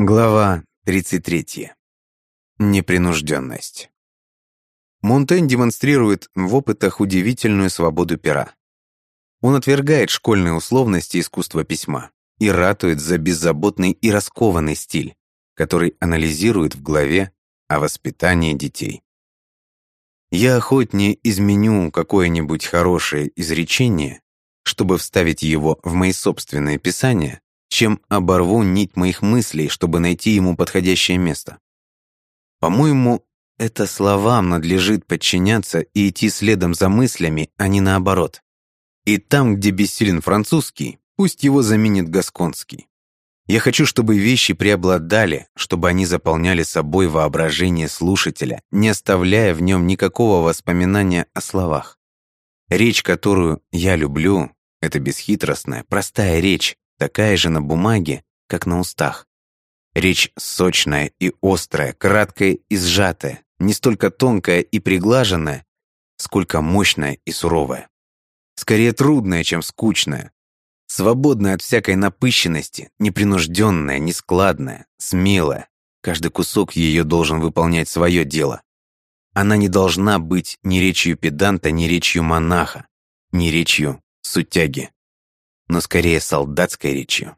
Глава 33. Непринужденность. Монтень демонстрирует в опытах удивительную свободу пера. Он отвергает школьные условности искусства письма и ратует за беззаботный и раскованный стиль, который анализирует в главе о воспитании детей. Я охотнее изменю какое-нибудь хорошее изречение, чтобы вставить его в мои собственные писания, чем оборву нить моих мыслей, чтобы найти ему подходящее место. По-моему, это словам надлежит подчиняться и идти следом за мыслями, а не наоборот. И там, где бессилен французский, пусть его заменит гасконский. Я хочу, чтобы вещи преобладали, чтобы они заполняли собой воображение слушателя, не оставляя в нем никакого воспоминания о словах. Речь, которую я люблю, это бесхитростная, простая речь, такая же на бумаге, как на устах. Речь сочная и острая, краткая и сжатая, не столько тонкая и приглаженная, сколько мощная и суровая. Скорее трудная, чем скучная. Свободная от всякой напыщенности, непринужденная, нескладная, смелая. Каждый кусок ее должен выполнять свое дело. Она не должна быть ни речью педанта, ни речью монаха, ни речью сутяги но скорее солдатской речью,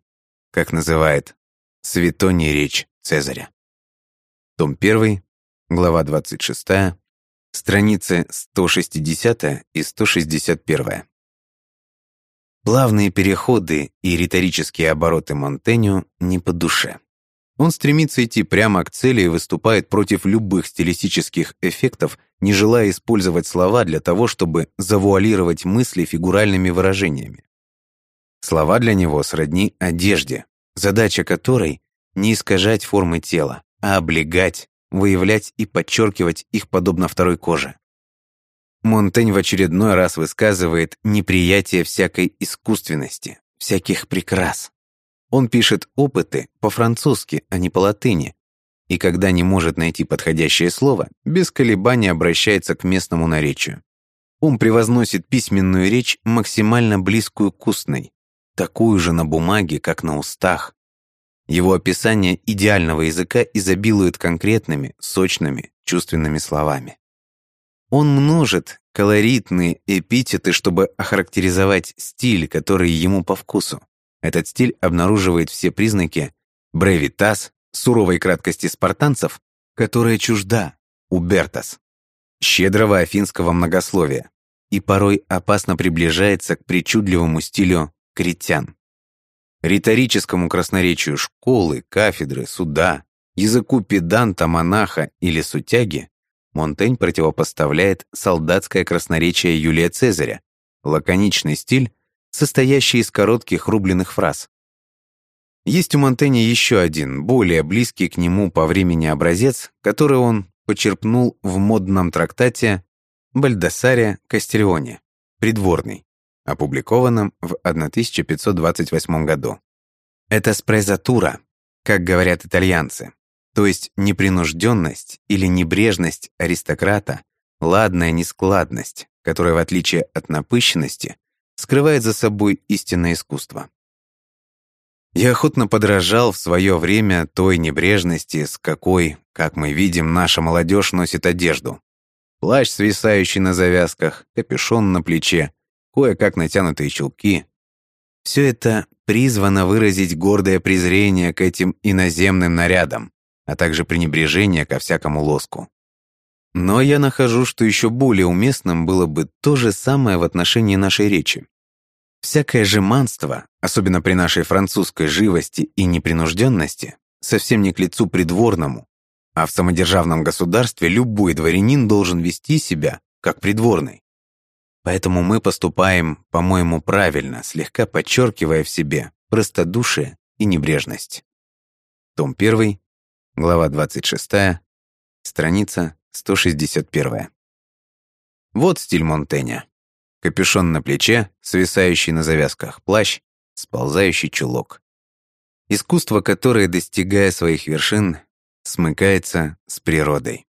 как называет «Светоний речь Цезаря». Том 1, глава 26, страницы 160 и 161. Плавные переходы и риторические обороты Монтеню не по душе. Он стремится идти прямо к цели и выступает против любых стилистических эффектов, не желая использовать слова для того, чтобы завуалировать мысли фигуральными выражениями. Слова для него сродни одежде, задача которой — не искажать формы тела, а облегать, выявлять и подчеркивать их подобно второй коже. Монтень в очередной раз высказывает неприятие всякой искусственности, всяких прикрас. Он пишет опыты по-французски, а не по-латыни, и когда не может найти подходящее слово, без колебаний обращается к местному наречию. Он превозносит письменную речь максимально близкую к устной, такую же на бумаге, как на устах. Его описание идеального языка изобилует конкретными, сочными, чувственными словами. Он множит колоритные эпитеты, чтобы охарактеризовать стиль, который ему по вкусу. Этот стиль обнаруживает все признаки бревитас, суровой краткости спартанцев, которая чужда у Бертас, щедрого афинского многословия и порой опасно приближается к причудливому стилю критян. Риторическому красноречию школы, кафедры, суда, языку педанта, монаха или сутяги Монтень противопоставляет солдатское красноречие Юлия Цезаря, лаконичный стиль, состоящий из коротких рубленых фраз. Есть у Монтэня еще один, более близкий к нему по времени образец, который он почерпнул в модном трактате Бальдасаре Кастильоне «Придворный» опубликованном в 1528 году. Это спрезатура, как говорят итальянцы, то есть непринужденность или небрежность аристократа, ладная нескладность, которая, в отличие от напыщенности, скрывает за собой истинное искусство. Я охотно подражал в свое время той небрежности, с какой, как мы видим, наша молодежь носит одежду. Плащ, свисающий на завязках, капюшон на плече, кое-как натянутые чулки. Все это призвано выразить гордое презрение к этим иноземным нарядам, а также пренебрежение ко всякому лоску. Но я нахожу, что еще более уместным было бы то же самое в отношении нашей речи. Всякое жеманство, особенно при нашей французской живости и непринужденности, совсем не к лицу придворному, а в самодержавном государстве любой дворянин должен вести себя как придворный. Поэтому мы поступаем, по-моему, правильно, слегка подчеркивая в себе простодушие и небрежность. Том 1, глава 26, страница 161. Вот стиль Монтэня. Капюшон на плече, свисающий на завязках плащ, сползающий чулок. Искусство, которое, достигая своих вершин, смыкается с природой.